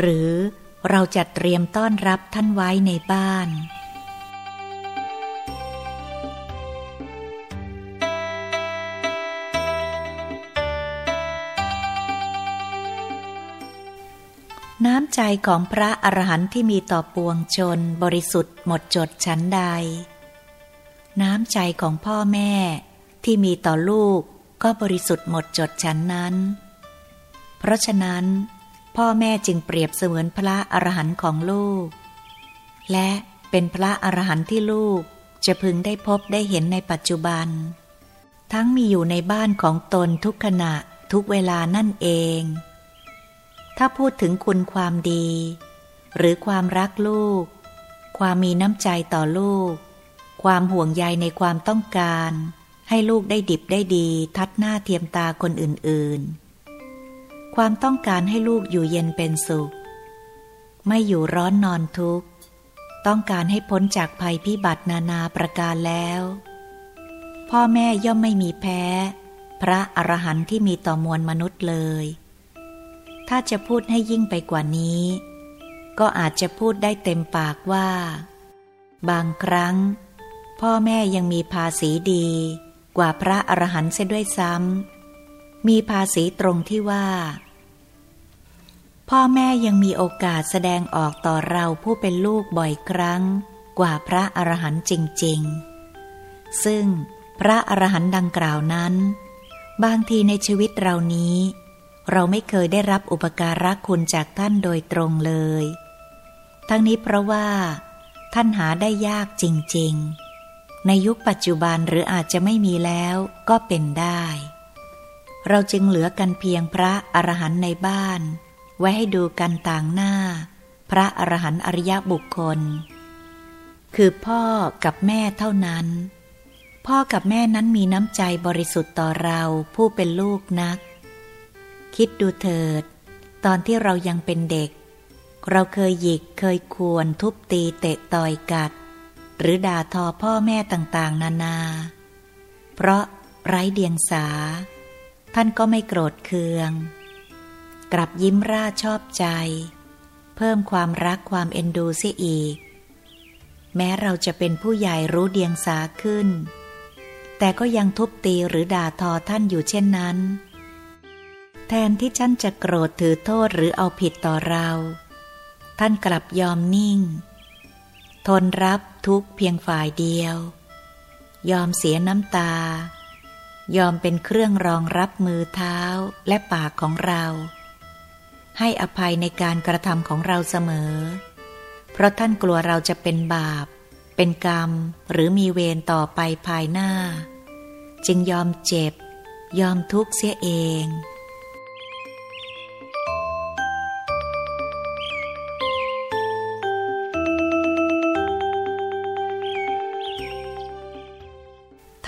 หรือ เราจะเตรียมต้อนรับท่านไว้ในบ้านน้ำใจของพระอรหันต์ที่มีต่อปวงชน บริสุทธิ์หมดจดชั้นใด น้ำใจของพ่อแม่ที่มีต่อลูกก็บริสุทธิ์หมดจดฉันนั้น เพราะฉะนั้น พ่อแม่จึงเปรียบเสมือนพระอรหันต์ของลูก และเป็นพระอรหันต์ที่ลูกจะพึงได้พบได้เห็นในปัจจุบัน ทั้งมีอยู่ในบ้านของตนทุกขณะทุกเวลานั่นเอง ถ้าพูดถึงคุณความดี หรือความรักลูก ความมีน้ำใจต่อลูก ความห่วงใยในความต้องการ ให้ลูกได้ดิบได้ดีทัดหน้าเทียมตาคนอื่นๆ ความต้องการให้ลูกอยู่เย็นเป็นสุข ไม่อยู่ร้อนนอนทุกข์ ต้องการให้พ้นจากภัยพิบัตินานาประการแล้ว พ่อแม่ย่อมไม่มีแพ้ พระอรหันต์ที่มีต่อมวลมนุษย์เลย ถ้าจะพูดให้ยิ่งไปกว่านี้ ก็อาจจะพูดได้เต็มปากว่า บางครั้ง พ่อแม่ยังมีภาษีดีกว่าพระอรหันต์เสียด้วยซ้ำ มีภาษีตรงที่ว่า พ่อแม่ยังมีโอกาสแสดงออกต่อเราผู้เป็นลูกบ่อยครั้ง กว่าพระอรหันต์จริง ๆ ซึ่งพระอรหันต์ดังกล่าวนั้น บางทีในชีวิตเรานี้ เราไม่เคยได้รับอุปการะคุณจากท่านโดยตรงเลย ทั้งนี้เพราะว่า ท่านหาได้ยากจริง ๆ ในยุคปัจจุบันหรืออาจจะไม่มีแล้วก็เป็นได้ เราจึงเหลือกันเพียงพระอรหันต์ในบ้าน ไว้ให้ดูกันต่างหน้า พระอรหันต์อริยบุคคล คือพ่อกับแม่เท่านั้น พ่อกับแม่นั้นมีน้ำใจบริสุทธิ์ต่อเราผู้เป็นลูกนัก คิดดูเถิด ตอนที่เรายังเป็นเด็ก เราเคยหยิกเคยควรทุบตีเตะต่อยกัด หรือด่าทอพ่อแม่ต่างๆ นานา เพราะไร้เดียงสา ท่านก็ไม่โกรธเคือง กลับยิ้มร่าชอบใจ เพิ่มความรักความเอ็นดูเสียอีก แม้เราจะเป็นผู้ใหญ่รู้เดียงสาขึ้น แต่ก็ยังทุบตีหรือด่าทอท่านอยู่เช่นนั้น แทนที่ท่านจะโกรธถือโทษหรือเอาผิดต่อเรา ท่านกลับยอมนิ่ง ทนรับทุกเพียงฝ่ายเดียว ยอมเสียน้ำตา ยอมเป็นเครื่องรองรับมือเท้าและปากของเรา ให้อภัยในการกระทำของเราเสมอ เพราะท่านกลัวเราจะเป็นบาป เป็นกรรมหรือมีเวรต่อไปภายหน้า จึงยอมเจ็บ ยอมทุกข์เสียเอง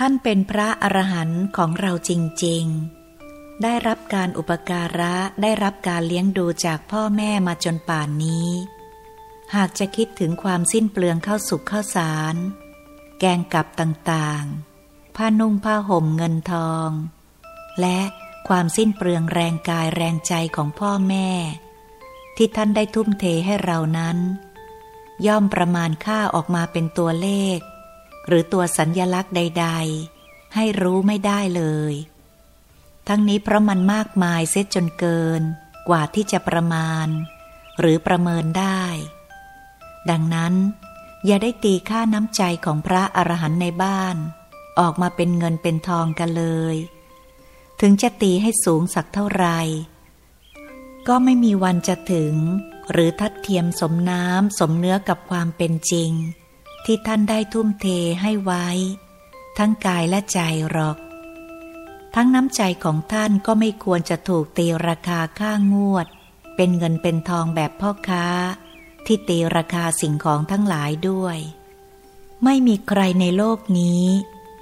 ท่านเป็นพระอรหันต์ของเราจริง ๆ ได้รับการอุปการะได้รับการเลี้ยงดูจากพ่อแม่มาจนป่านนี้ หากจะคิดถึงความสิ้นเปลืองข้าวสุกข้าวสาร แกงกับต่างๆ ผ้านุ่งผ้าห่มเงินทอง และความสิ้นเปลืองแรงกายแรงใจของพ่อแม่ ที่ท่านได้ทุ่มเทให้เรานั้น ย่อมประมาณค่าออกมาเป็นตัวเลข หรือตัวสัญญลักษณ์ใด ๆ ให้รู้ไม่ได้เลย ทั้งนี้เพราะมันมากมายเสียจนเกิน กว่าที่จะประมาณ หรือประเมินได้ ดังนั้น อย่าได้ตีค่าน้ำใจของพระอรหันต์ในบ้าน ออกมาเป็นเงินเป็นทองกันเลย ถึงจะตีให้สูงสักเท่าไหร่ก็ไม่มีวันจะถึง หรือทัดเทียมสมน้ำสมเนื้อกับความเป็นจริง ที่ท่านได้ทุ่มเทให้ไว้ ทั้งกายและใจหรอก ทั้งน้ำใจของท่านก็ไม่ควรจะถูกตีราคาค่างวด เป็นเงินเป็นทองแบบพ่อค้า ที่ตีราคาสิ่งของทั้งหลายด้วย ไม่มีใครในโลกนี้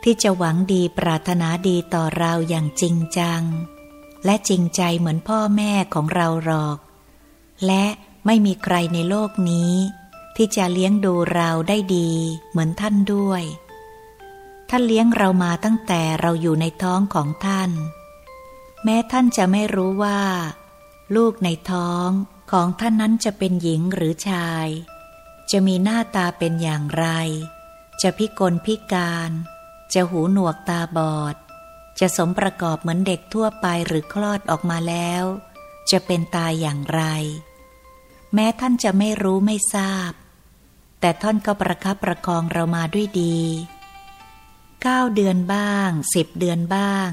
ที่จะหวังดีปรารถนาดีต่อเราอย่างจริงจัง และจริงใจเหมือนพ่อแม่ของเราหรอก และไม่มีใครในโลกนี้ ที่จะเลี้ยงดูเราได้ดีเหมือนท่านด้วย ท่านเลี้ยงเรามาตั้งแต่เราอยู่ในท้องของท่าน แม้ท่านจะไม่รู้ว่า ลูกในท้องของท่านนั้นจะเป็นหญิงหรือชาย จะมีหน้าตาเป็นอย่างไร จะพิกลพิการ จะหูหนวกตาบอด จะสมประกอบเหมือนเด็กทั่วไปหรือคลอดออกมาแล้ว จะเป็นตายอย่างไร แม้ท่านจะไม่รู้ไม่ทราบ แต่ท่านก็ประคับประคองเรามาด้วยดีเก้าเดือนบ้างสิบเดือนบ้าง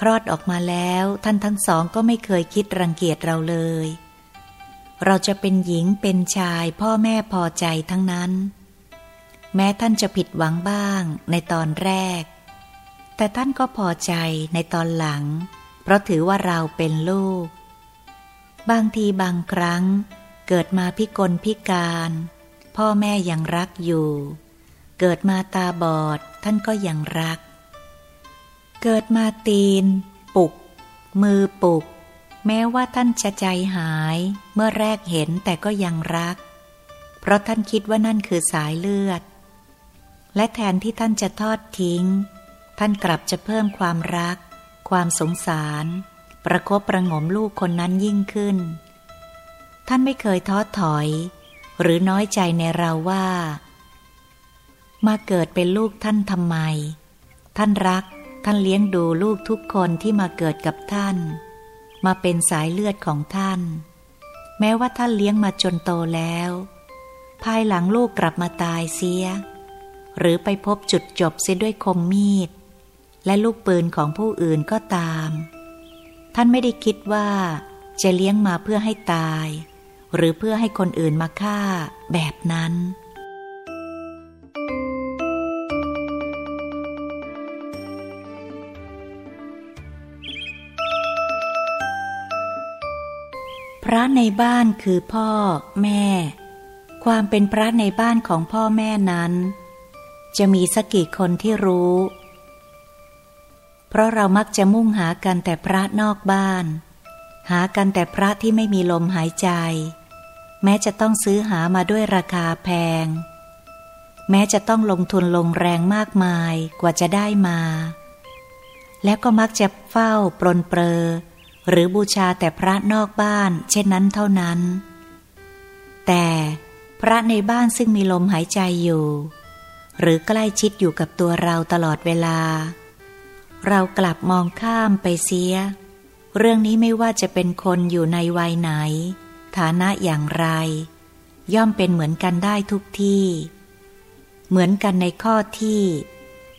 คลอดออกมาแล้วท่านทั้งสองก็ไม่เคยคิดรังเกียจเราเลย เราจะเป็นหญิงเป็นชายพ่อแม่พอใจทั้งนั้น แม้ท่านจะผิดหวังบ้างในตอนแรก แต่ท่านก็พอใจในตอนหลัง เพราะถือว่าเราเป็นลูก บางทีบางครั้ง เกิดมาพิกลพิการ พ่อแม่ยังรักอยู่ เกิดมาตาบอดท่านก็ยังรัก เกิดมาตีน ปุก มือปุก แม้ว่าท่านจะใจหายเมื่อแรกเห็นแต่ก็ยังรัก เพราะท่านคิดว่านั่นคือสายเลือด และแทนที่ท่านจะทอดทิ้ง ท่านกลับจะเพิ่มความรัก ความสงสาร ประคบประงมลูกคนนั้นยิ่งขึ้น ท่านไม่เคยท้อถอย หรือน้อยใจในเราว่า มาเกิดเป็นลูกท่านทำไม ท่านรักท่านเลี้ยงดูลูกทุกคนที่มาเกิดกับท่าน มาเป็นสายเลือดของท่าน แม้ว่าท่านเลี้ยงมาจนโตแล้ว ภายหลังลูกกลับมาตายเสีย หรือไปพบจุดจบเสียด้วยคมมีด และลูกปืนของผู้อื่นก็ตาม ท่านไม่ได้คิดว่าจะเลี้ยงมาเพื่อให้ตาย หรือเพื่อให้คนอื่นมาฆ่าแบบนั้น พระในบ้านคือพ่อ แม่ ความเป็นพระในบ้านของพ่อแม่นั้น จะมีสักกี่คนที่รู้ เพราะเรามักจะมุ่งหากันแต่พระนอกบ้านหากันแต่พระที่ไม่มีลมหายใจ แม้จะต้องซื้อหามาด้วยราคาแพง แม้จะต้องลงทุนลงแรงมากมายกว่าจะได้มา แล้วก็มักจะเฝ้าปรนเปรอ หรือบูชาแต่พระนอกบ้าน เช่นนั้นเท่านั้น แต่พระในบ้านซึ่งมีลมหายใจอยู่ หรือใกล้ชิดอยู่กับตัวเราตลอดเวลา เรากลับมองข้ามไปเสีย เรื่องนี้ไม่ว่าจะเป็นคนอยู่ในวัยไหน ฐานะอย่างไร ย่อมเป็นเหมือนกันได้ทุกที่ เหมือนกันในข้อที่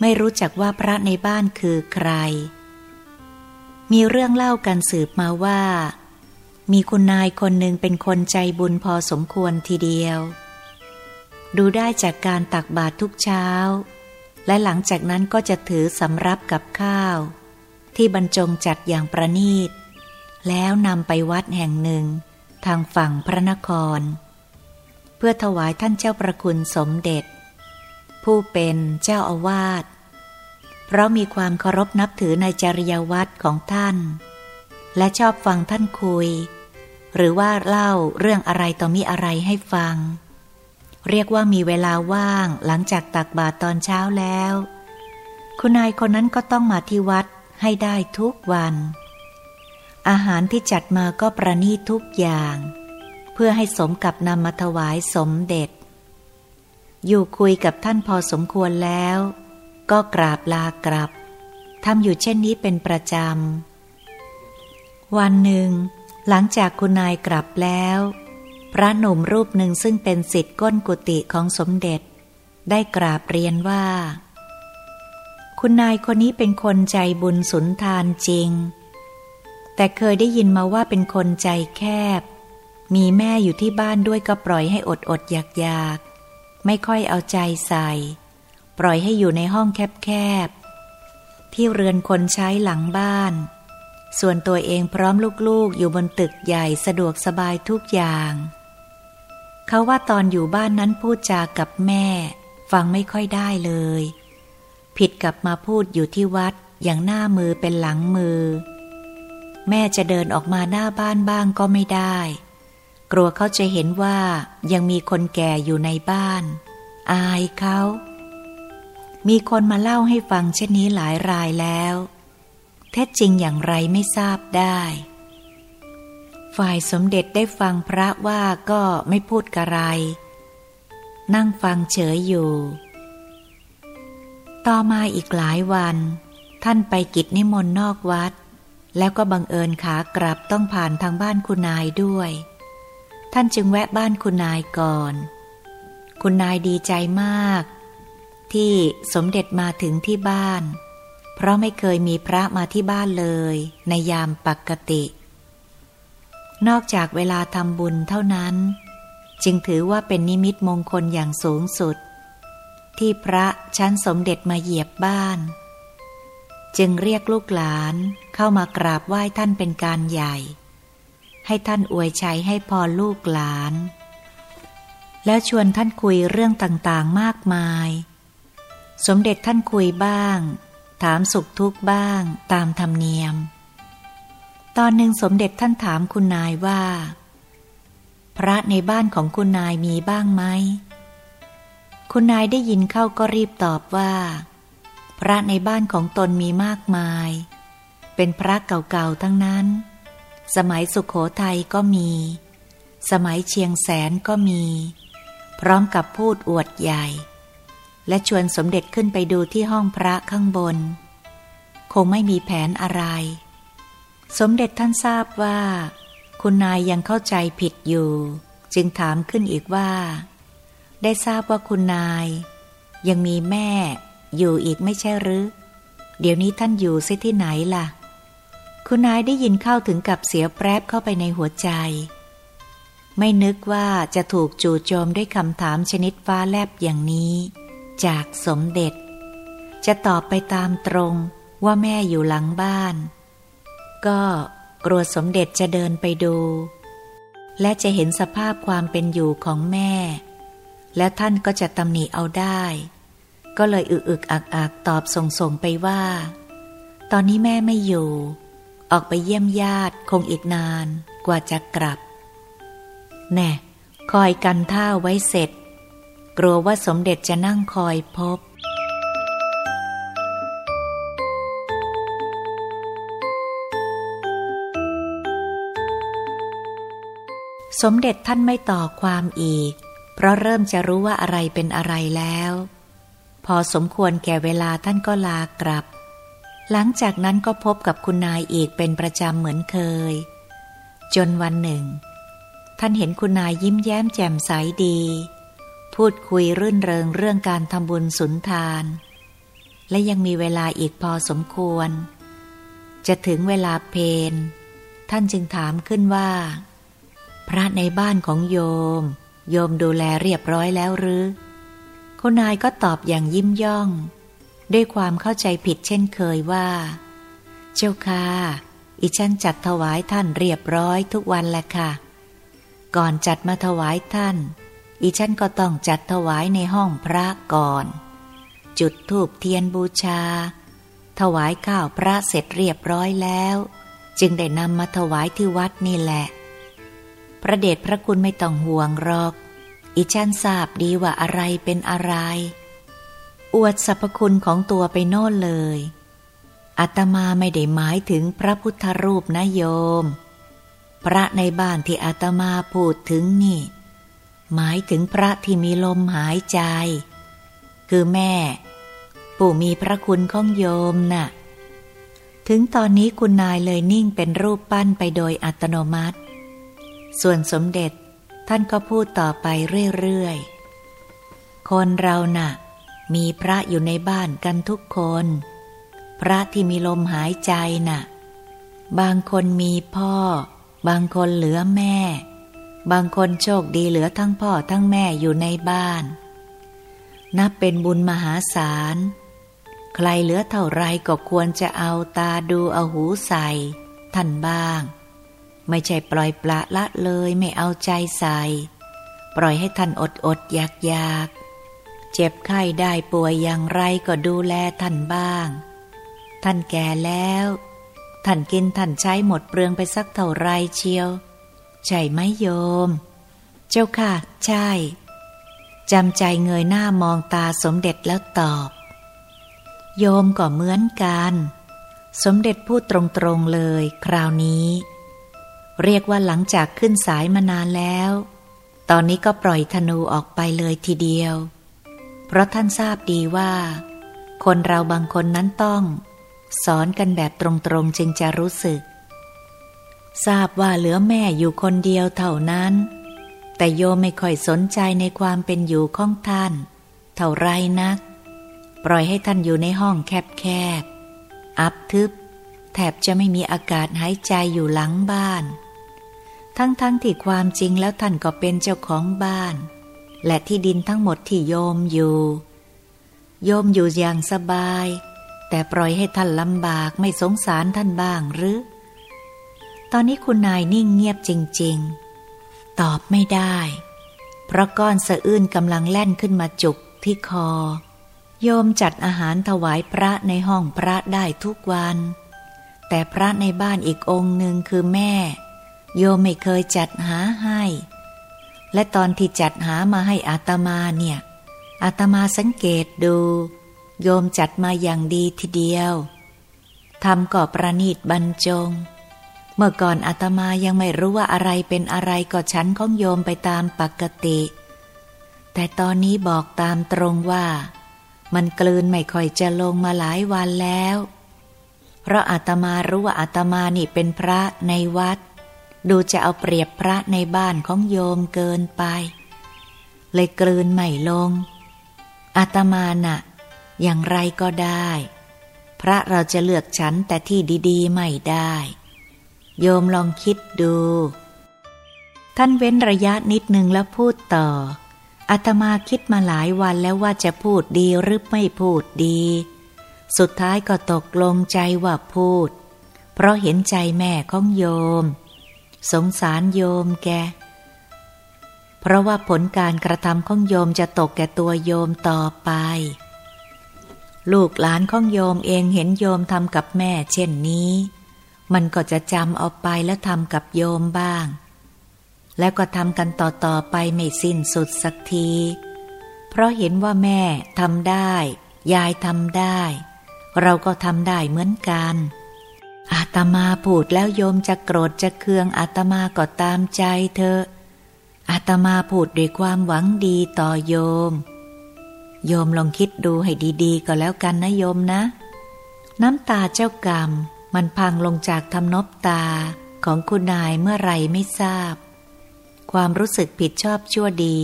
ไม่รู้จักว่าพระในบ้านคือใคร มีเรื่องเล่ากันสืบมาว่า มีคุณนายคนหนึ่งเป็นคนใจบุญพอสมควรทีเดียว ดูได้จากการตักบาตรทุกเช้า และหลังจากนั้นก็จะถือสำรับกับข้าว ที่บรรจงจัดอย่างประณีต แล้วนำไปวัดแห่งหนึ่ง ทางฝั่งพระนคร เพื่อถวายท่านเจ้าประคุณสมเด็จ ผู้เป็นเจ้าอาวาส เพราะมีความเคารพนับถือในจริยวัตรของท่าน และชอบฟังท่านคุย หรือว่าเล่าเรื่องอะไรต่อมีอะไรให้ฟัง เรียกว่ามีเวลาว่างหลังจากตักบาตรตอนเช้าแล้ว คุณนายคนนั้นก็ต้องมาที่วัดให้ได้ทุกวัน อาหารที่จัดมาก็ประณีตทุกอย่าง เพื่อให้สมกับนำมาถวายสมเด็จ อยู่คุยกับท่านพอสมควรแล้ว ก็กราบลากลับทำอยู่เช่นนี้เป็นประจำ วันหนึ่ง หลังจากคุณนายกลับแล้ว พระหนุ่มรูปหนึ่งซึ่งเป็นสิทธิ์ก้นกุฏิของสมเด็จ ได้กราบเรียนว่า คุณนายคนนี้เป็นคนใจบุญสุนทานจริง แต่เคยได้ยินมาว่าเป็นคนใจแคบ มีแม่อยู่ที่บ้านด้วยก็ปล่อยให้อดอดอยากอยากไม่ค่อยเอาใจใส่ ปล่อยให้อยู่ในห้องแคบๆ ที่เรือนคนใช้หลังบ้าน ส่วนตัวเองพร้อมลูกๆ อยู่บนตึกใหญ่สะดวกสบายทุกอย่าง เขาว่าตอนอยู่บ้านนั้นพูดจากับแม่ ฟังไม่ค่อยได้เลย ผิดกับมาพูดอยู่ที่วัดอย่างหน้ามือเป็นหลังมือ แม่จะเดินออกมาหน้าบ้านบ้างก็ไม่ได้ กลัวเขาจะเห็นว่ายังมีคนแก่อยู่ในบ้าน อายเขา มีคนมาเล่าให้ฟังเช่นนี้หลายรายแล้วเท็จจริงอย่างไรไม่ทราบได้ ฝ่ายสมเด็จได้ฟังพระว่าก็ไม่พูดกระไร นั่งฟังเฉยอยู่ ต่อมาอีกหลายวัน ท่านไปกิจนิมนต์นอกวัด แล้วก็บังเอิญขากลับต้องผ่านทางบ้านคุณนายด้วย ท่านจึงแวะบ้านคุณนายก่อน คุณนายดีใจมาก ที่สมเด็จมาถึงที่บ้าน เพราะไม่เคยมีพระมาที่บ้านเลย ในยามปกติ นอกจากเวลาทำบุญเท่านั้น จึงถือว่าเป็นนิมิตมงคลอย่างสูงสุด ที่พระชั้นสมเด็จมาเหยียบบ้าน จึงเรียกลูกหลานเข้ามากราบไหว้ท่านเป็นการใหญ่ ให้ท่านอวยชัยให้พรลูกหลาน แล้วชวนท่านคุยเรื่องต่างๆมากมาย สมเด็จท่านคุยบ้าง ถามสุขทุกข์บ้างตามธรรมเนียม ตอนหนึ่งสมเด็จท่านถามคุณนายว่า พระในบ้านของคุณนายมีบ้างไหมคุณนายได้ยินเข้าก็รีบตอบว่า พระในบ้านของตนมีมากมาย เป็นพระเก่าๆทั้งนั้น สมัยสุขโขทัยก็มี สมัยเชียงแสนก็มี พร้อมกับพูดอวดใหญ่ และชวนสมเด็จขึ้นไปดูที่ห้องพระข้างบน คงไม่มีแผนอะไร สมเด็จท่านทราบว่า คุณนายยังเข้าใจผิดอยู่ จึงถามขึ้นอีกว่า ได้ทราบว่าคุณนายยังมีแม่ อยู่อีกไม่ใช่หรือ เดี๋ยวนี้ท่านอยู่ซิที่ไหนล่ะ คุณนายได้ยินเข้าถึงกับเสียแปรบเข้าไปในหัวใจ ไม่นึกว่าจะถูกจู่โจมด้วยคำถามชนิดฟ้าแลบอย่างนี้ จากสมเด็จ จะตอบไปตามตรงว่าแม่อยู่หลังบ้าน ก็กลัวสมเด็จจะเดินไปดู และจะเห็นสภาพความเป็นอยู่ของแม่ และท่านก็จะตำหนิเอาได้ ก็เลยอึกอึกอักอักตอบส่งส่งไปว่า ตอนนี้แม่ไม่อยู่ ออกไปเยี่ยมญาติคงอีกนานกว่าจะกลับ แน่คอยกันท่าไว้เสร็จ กลัวว่าสมเด็จจะนั่งคอยพบสมเด็จท่านไม่ต่อความอีก เพราะเริ่มจะรู้ว่าอะไรเป็นอะไรแล้ว พอสมควรแก่เวลาท่านก็ลากลับ หลังจากนั้นก็พบกับคุณนายอีกเป็นประจำเหมือนเคย จนวันหนึ่ง ท่านเห็นคุณนายยิ้มแย้มแจ่มใสดี พูดคุยรื่นเริงเรื่องการทำบุญสุนทาน และยังมีเวลาอีกพอสมควร จะถึงเวลาเพนท่านจึงถามขึ้นว่า พระในบ้านของโยม โยมดูแลเรียบร้อยแล้วหรือ คุณนายก็ตอบอย่างยิ้มย่อง ด้วยความเข้าใจผิดเช่นเคยว่า เจ้าค่ะอีฉันจัดถวายท่านเรียบร้อยทุกวันแหละค่ะ ก่อนจัดมาถวายท่าน อีฉันก็ต้องจัดถวายในห้องพระก่อน จุดธูปเทียนบูชา ถวายข้าวพระเสร็จเรียบร้อยแล้ว จึงได้นำมาถวายที่วัดนี่แหละ พระเดชพระคุณไม่ต้องห่วงหรอก อีฉันทราบดีว่าอะไรเป็นอะไร อวดสรรพคุณของตัวไปโน่นเลยอาตมาไม่ได้หมายถึงพระพุทธรูปนะโยม พระในบ้านที่อาตมาพูดถึงนี่ หมายถึงพระที่มีลมหายใจ คือแม่ ปู่มีพระคุณของโยมนะ่ะ ถึงตอนนี้คุณนายเลยนิ่งเป็นรูปปั้นไปโดยอัตโนมัติ ส่วนสมเด็จ ท่านก็พูดต่อไปเรื่อยๆ คนเรานะ่ะ มีพระอยู่ในบ้านกันทุกคน พระที่มีลมหายใจนะ่ะ บางคนมีพ่อ บางคนเหลือแม่ บางคนโชคดีเหลือทั้งพ่อทั้งแม่อยู่ในบ้าน นับเป็นบุญมหาศาล ใครเหลือเท่าไรก็ควรจะเอาตาดูเอาหูใส่ท่านบ้าง ไม่ใช่ปล่อยปละละเลยไม่เอาใจใส่ ปล่อยให้ท่านอดอดอยากอยากเจ็บไข้ได้ป่วยอย่างไรก็ดูแลท่านบ้าง ท่านแก่แล้ว ท่านกินท่านใช้หมดเปลืองไปสักเท่าไรเชียว ใช่ไหมโยม เจ้าค่ะ ใช่จำใจเงยหน้ามองตาสมเด็จแล้วตอบ โยมก็เหมือนกัน สมเด็จพูดตรงๆเลย คราวนี้ เรียกว่าหลังจากขึ้นสายมานานแล้ว ตอนนี้ก็ปล่อยธนูออกไปเลยทีเดียว เพราะท่านทราบดีว่า คนเราบางคนนั้นต้อง สอนกันแบบตรงๆจึงจะรู้สึก ทราบว่าเหลือแม่อยู่คนเดียวเท่านั้น แต่โยไม่ค่อยสนใจในความเป็นอยู่ของท่าน เท่าไรนัก ปล่อยให้ท่านอยู่ในห้องแคบๆอับทึบแทบจะไม่มีอากาศหายใจอยู่หลังบ้าน ทั้งๆทที่ความจริงแล้วท่านก็เป็นเจ้าของบ้าน และที่ดินทั้งหมดที่โยมอยู่ โยมอยู่อย่างสบาย แต่ปล่อยให้ท่านลำบากไม่สงสารท่านบ้างหรือ ตอนนี้คุณนายนิ่งเงียบจริง ๆ ตอบไม่ได้ เพราะก้อนสะอื้นกำลังแล่นขึ้นมาจุกที่คอ โยมจัดอาหารถวายพระในห้องพระได้ทุกวัน แต่พระในบ้านอีกองค์หนึ่งคือแม่ โยมไม่เคยจัดหาให้ และตอนที่จัดหามาให้อาตมาเนี่ย อาตมาสังเกตดู โยมจัดมาอย่างดีทีเดียวทำก่อประนีตบรรจง เมื่อก่อนอาตมายังไม่รู้ว่าอะไรเป็นอะไรก็ฉันของโยมไปตามปกติ แต่ตอนนี้บอกตามตรงว่า มันกลืนไม่ค่อยจะลงมาหลายวันแล้ว เพราะอาตมารู้ว่าอาตมานี่เป็นพระในวัด ดูจะเอาเปรียบพระในบ้านของโยมเกินไป เลยกลืนไม่ลง อาตมานะ่ะ อย่างไรก็ได้ พระเราจะเลือกฉันแต่ที่ดีๆ ไม่ได้ โยมลองคิดดู ท่านเว้นระยะนิดนึงแล้วพูดต่อ อาตมาคิดมาหลายวันแล้วว่าจะพูดดีหรือไม่พูดดี สุดท้ายก็ตกลงใจว่าพูด เพราะเห็นใจแม่ของโยม สงสารโยมแก เพราะว่าผลการกระทำของโยมจะตกแก่ตัวโยมต่อไป ลูกหลานของโยมเองเห็นโยมทำกับแม่ เช่นนี้ มันก็จะจำเอาไปแล้วทำกับโยมบ้าง แล้วก็ทำกันต่อๆไปไม่สิ้นสุดสักที เพราะเห็นว่าแม่ทำได้ ยายทำได้ เราก็ทำได้เหมือนกัน อาตมาพูดแล้วโยมจะโกรธจะเคืองอาตมาก็ตามใจเธออาตมาพูดด้วยความหวังดีต่อโยม โยมลองคิดดูให้ดีๆ ก็แล้วกันนะโยมนะ น้ำตาเจ้ากรรม มันพังลงจากทำนบตาของคุณนายเมื่อไรไม่ทราบ ความรู้สึกผิดชอบชั่วดี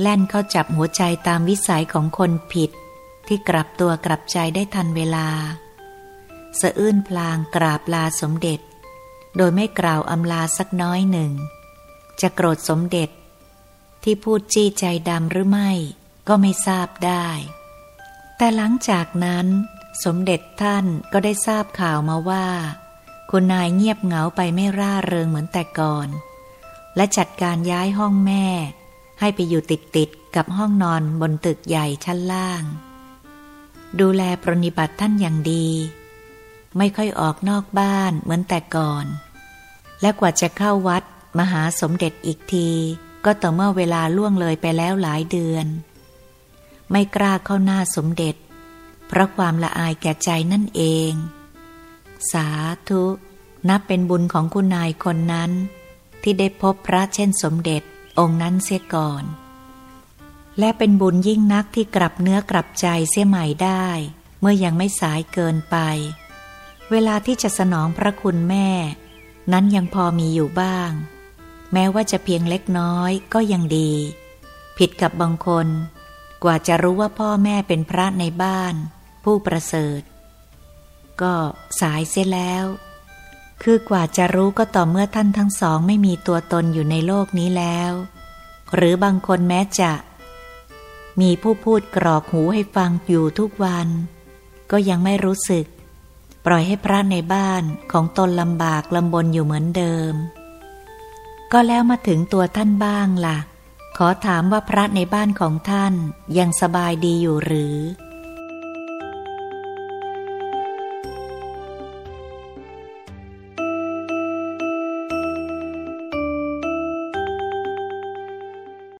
แล่นเข้าจับหัวใจตามวิสัยของคนผิด ที่กลับตัวกลับใจได้ทันเวลา สะอื้นพลางกราบลาสมเด็จ โดยไม่กล่าวอำลาสักน้อยหนึ่ง จะโกรธสมเด็จ ที่พูดจี้ใจดำหรือไม่ก็ไม่ทราบได้ แต่หลังจากนั้น สมเด็จท่านก็ได้ทราบข่าวมาว่า คุณนายเงียบเหงาไปไม่ร่าเริงเหมือนแต่ก่อน และจัดการย้ายห้องแม่ ให้ไปอยู่ติดติดกับห้องนอนบนตึกใหญ่ชั้นล่าง ดูแลปรนิบัติท่านอย่างดี ไม่ค่อยออกนอกบ้านเหมือนแต่ก่อน และกว่าจะเข้าวัดมหาสมเด็จอีกที ก็ต่อเมื่อเวลาล่วงเลยไปแล้วหลายเดือน ไม่กล้าเข้าหน้าสมเด็จ เพราะความละอายแก่ใจนั่นเอง สาธุ นับเป็นบุญของคุณนายคนนั้น ที่ได้พบพระเช่นสมเด็จองค์นั้นเสียก่อน และเป็นบุญยิ่งนักที่กลับเนื้อกลับใจเสียใหม่ได้ เมื่อยังไม่สายเกินไป เวลาที่จะสนองพระคุณแม่ นั้นยังพอมีอยู่บ้าง แม้ว่าจะเพียงเล็กน้อยก็ยังดี ผิดกับบางคน กว่าจะรู้ว่าพ่อแม่เป็นพระในบ้าน ผู้ประเสริฐ ก็สายเสียแล้ว คือกว่าจะรู้ก็ต่อเมื่อท่านทั้งสองไม่มีตัวตนอยู่ในโลกนี้แล้ว หรือบางคนแม้จะ มีผู้พูดกรอกหูให้ฟังอยู่ทุกวัน ก็ยังไม่รู้สึก ปล่อยให้พระในบ้านของตนลำบากลำบนอยู่เหมือนเดิม ก็แล้วมาถึงตัวท่านบ้างละ่ะ ขอถามว่าพระในบ้านของท่านยังสบายดีอยู่หรือ